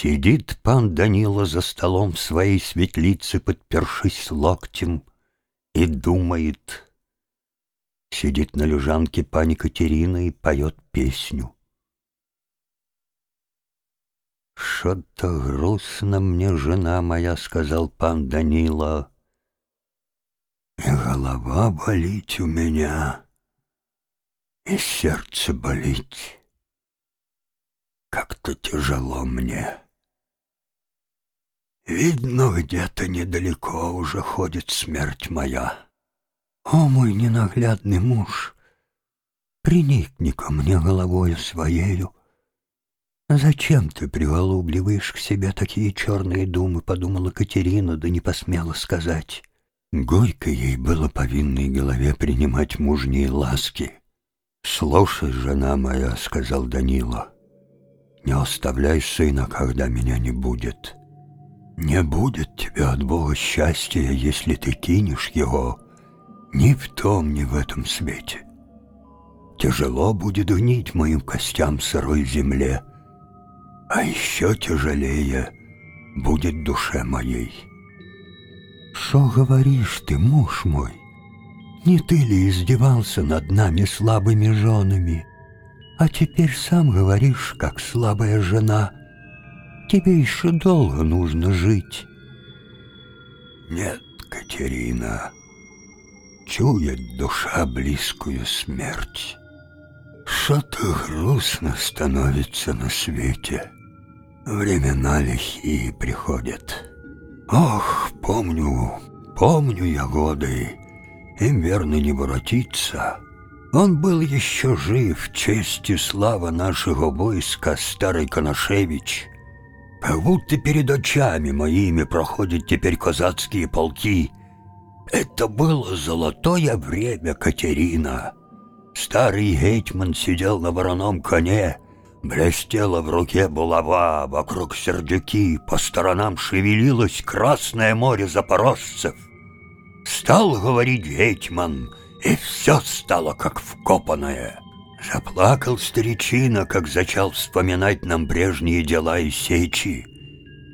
Сидит пан Данила за столом в своей светлице, подпершись локтем, и думает. Сидит на лежанке пани Катерина и поет песню. «Что-то грустно мне, жена моя», — сказал пан Данила. «И голова болит у меня, и сердце болит. Как-то тяжело мне. Видно, где-то недалеко уже ходит смерть моя. О, мой ненаглядный муж, приникни ко мне головою своею, «Зачем ты приголубливаешь к себе такие черные думы?» — подумала Катерина, да не посмела сказать. Горько ей было по винной голове принимать мужние ласки. «Слушай, жена моя», — сказал Данила, — «не оставляй сына, когда меня не будет. Не будет тебе от Бога счастья, если ты кинешь его ни в том, ни в этом свете. Тяжело будет гнить моим костям сырой земле» а еще тяжелее будет душе моей. Что говоришь ты, муж мой? Не ты ли издевался над нами слабыми женами? А теперь сам говоришь, как слабая жена. Тебе еще долго нужно жить. Нет, Катерина, чует душа близкую смерть. Что-то грустно становится на свете. Времена лихие приходят. Ох, помню, помню я годы, им верно не воротиться. Он был еще жив, честь и слава нашего войска, старый Коношевич. Будто перед очами моими проходят теперь казацкие полки. Это было золотое время, Катерина. Старый гетьман сидел на вороном коне, Блестела в руке булава, вокруг сердюки, по сторонам шевелилось Красное море запорожцев. Стал говорить Гетьман, и все стало как вкопанное. Заплакал старичина, как зачал вспоминать нам прежние дела и сечи.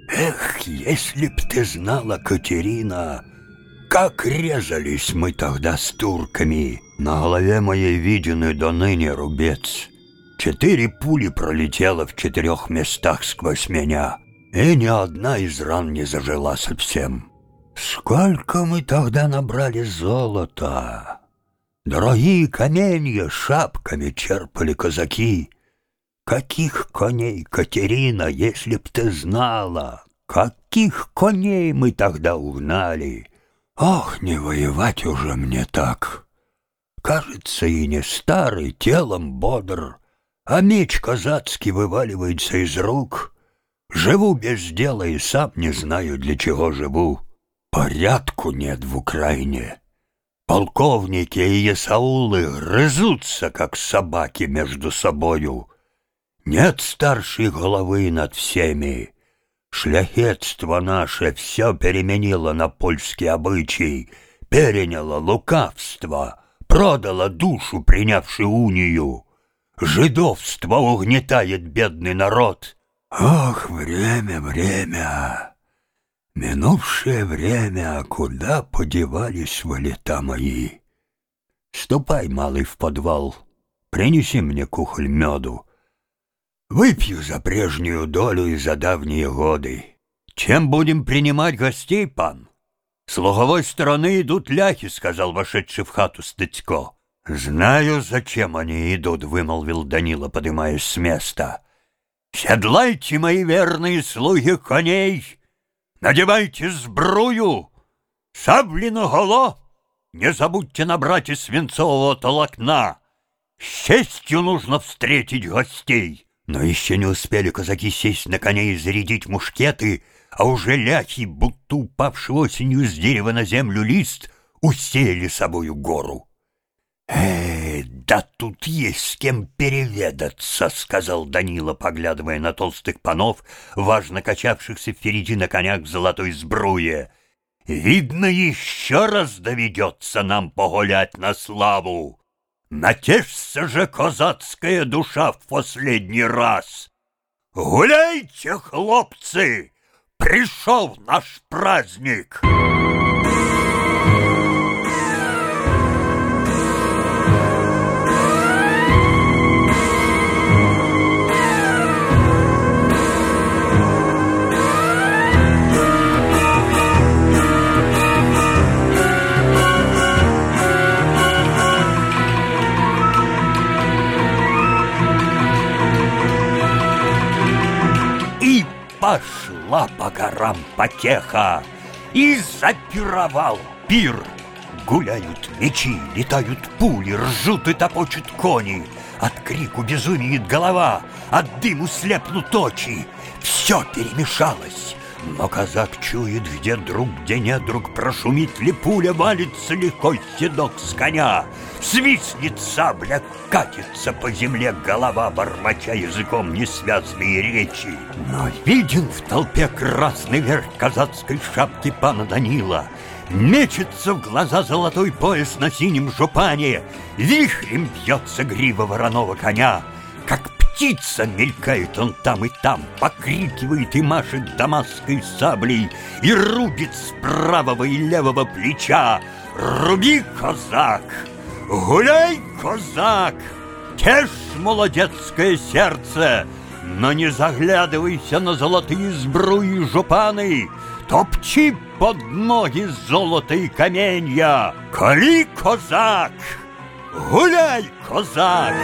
Эх, если б ты знала, Катерина, как резались мы тогда с турками. На голове моей виденный до ныне рубец — Четыре пули пролетело в четырех местах сквозь меня, и ни одна из ран не зажила совсем. Сколько мы тогда набрали золота! Дорогие каменья шапками черпали казаки. Каких коней, Катерина, если б ты знала, каких коней мы тогда угнали! Ох, не воевать уже мне так! Кажется, и не старый, телом бодр, а меч казацкий вываливается из рук. Живу без дела и сам не знаю, для чего живу. Порядку нет в Украине. Полковники и есаулы грызутся, как собаки между собою. Нет старшей головы над всеми. Шляхетство наше все переменило на польский обычай, переняло лукавство, продало душу, принявши унию. Жидовство угнетает бедный народ. Ох, время, время! Минувшее время, куда подевались валета мои? Ступай, малый, в подвал, принеси мне кухоль меду. Выпью за прежнюю долю и за давние годы. Чем будем принимать гостей, пан? С луговой стороны идут ляхи, сказал вошедший в хату Стыцко. «Знаю, зачем они идут», — вымолвил Данила, поднимаясь с места. «Седлайте, мои верные слуги, коней! Надевайте сбрую! Сабли на голо! Не забудьте набрать из свинцового толокна! С честью нужно встретить гостей!» Но еще не успели казаки сесть на коней и зарядить мушкеты, а уже ляхи, будто упавший осенью с дерева на землю лист, усеяли собою гору. «Эй, да тут есть с кем переведаться», — сказал Данила, поглядывая на толстых панов, важно качавшихся впереди на конях золотой сбруе. «Видно, еще раз доведется нам погулять на славу. Натешься же казацкая душа в последний раз. Гуляйте, хлопцы! Пришел наш праздник! Горам потеха, и запировал пир. Гуляют мечи, летают пули, ржут и топочут кони. От крику безумеет голова, от дыму слепнут очи. Все перемешалось, но казак чует, где друг, где не друг, Прошумит ли пуля, валится легко седок с коня. Свистнет сабля, катится по земле голова, Бормоча языком несвязные речи. Но виден в толпе красный верх казацкой шапки пана Данила. Мечется в глаза золотой пояс на синем жупане, Вихрем бьется грива вороного коня, птица мелькает он там и там, покрикивает и машет дамасской саблей и рубит с правого и левого плеча. Руби, козак! Гуляй, козак! Тешь молодецкое сердце, но не заглядывайся на золотые сбруи жупаны, Топчи под ноги золото и каменья. Коли, козак! Гуляй, козак!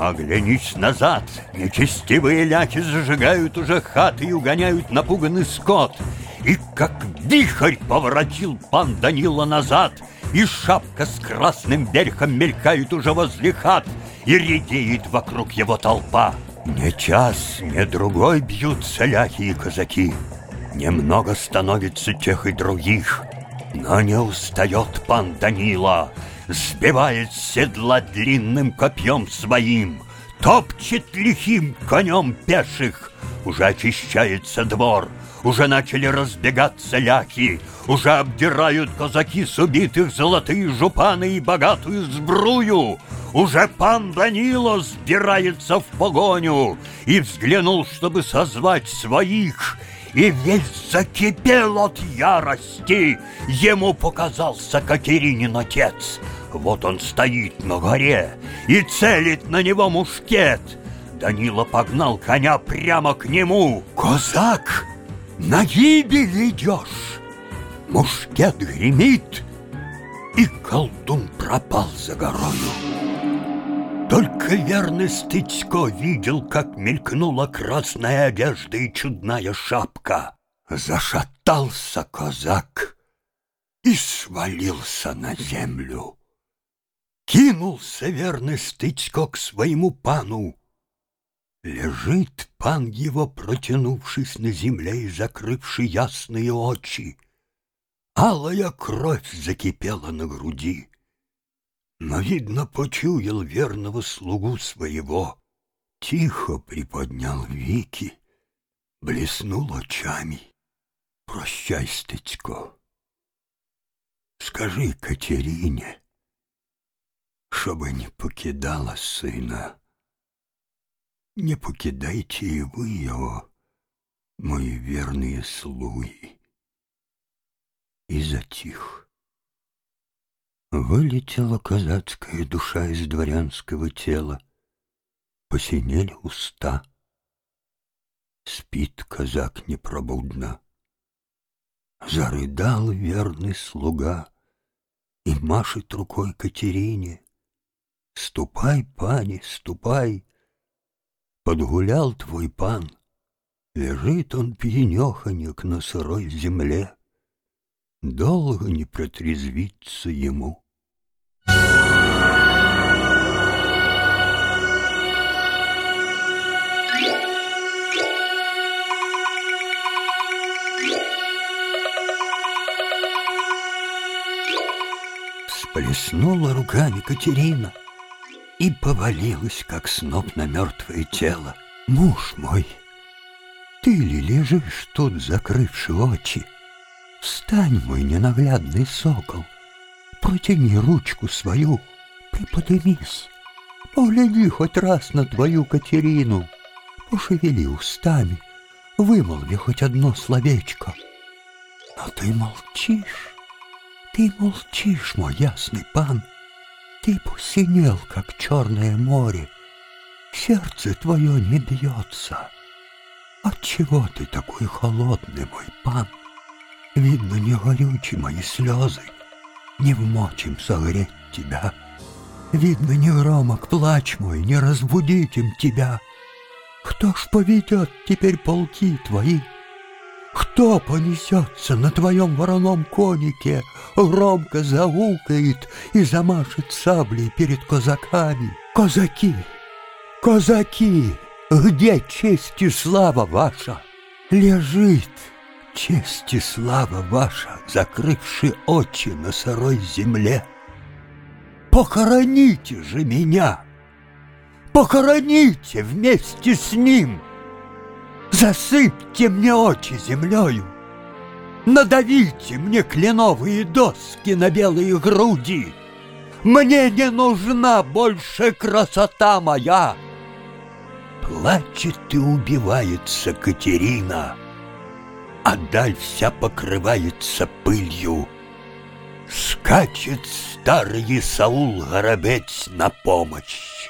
Оглянись назад, нечестивые ляки зажигают уже хаты и угоняют напуганный скот. И как вихрь поворотил пан Данила назад, и шапка с красным верхом мелькает уже возле хат, и редеет вокруг его толпа. Не час, не другой бьются ляхи и казаки. Немного становится тех и других, но не устает пан Данила — Сбивает седла длинным копьем своим, Топчет лихим конем пеших. Уже очищается двор, уже начали разбегаться ляхи, Уже обдирают казаки с убитых золотые жупаны и богатую сбрую. Уже пан Данила сбирается в погоню И взглянул, чтобы созвать своих — и весь закипел от ярости. Ему показался Катеринин отец. Вот он стоит на горе и целит на него мушкет. Данила погнал коня прямо к нему. «Козак, на гибель идешь!» Мушкет гремит, и колдун пропал за горою. Только верный Стыцко видел, как мелькнула красная одежда и чудная шапка. Зашатался козак и свалился на землю. Кинулся верный Стычко к своему пану. Лежит пан его, протянувшись на земле и закрывший ясные очи. Алая кровь закипела на груди. Но, видно, почуял верного слугу своего. Тихо приподнял веки, блеснул очами. Прощай, Стычко. Скажи Катерине, чтобы не покидала сына. Не покидайте и вы его, мои верные слуги. И затих. Вылетела казацкая душа из дворянского тела, Посинели уста. Спит казак непробудно. Зарыдал верный слуга И машет рукой Катерине. Ступай, пани, ступай. Подгулял твой пан. Лежит он пьянеханек на сырой земле. Долго не протрезвиться ему. Всплеснула руками Катерина — и повалилась, как сноп на мертвое тело. Муж мой, ты ли лежишь тут, закрывши очи? Встань, мой ненаглядный сокол, протяни ручку свою, приподымись, погляди хоть раз на твою Катерину, пошевели устами, вымолви хоть одно словечко. Но ты молчишь, ты молчишь, мой ясный пан, ты посинел, как черное море, сердце твое не бьется. Отчего ты такой холодный, мой пан? Видно, не горючи мои слезы, не вмочим согреть тебя. Видно, не громок плач мой, не разбудить им тебя. Кто ж поведет теперь полки твои? Кто понесется на твоем вороном конике, громко заукает и замашет саблей перед казаками? Казаки! Казаки! Где честь и слава ваша? Лежит честь и слава ваша, закрывши очи на сырой земле. Похороните же меня! Похороните вместе с ним! Засыпьте мне очи землею! Надавите мне кленовые доски на белые груди! Мне не нужна больше красота моя! Плачет и убивается Катерина, А даль вся покрывается пылью. Скачет старый Саул Горобец на помощь.